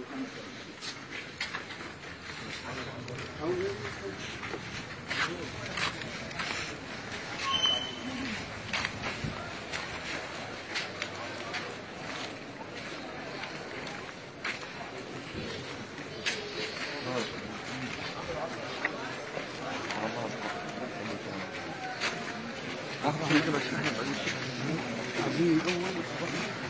嗯。啊，妈。然后这边是那边。啊，你都。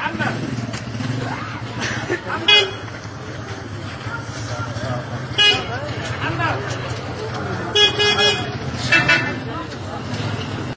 Anders!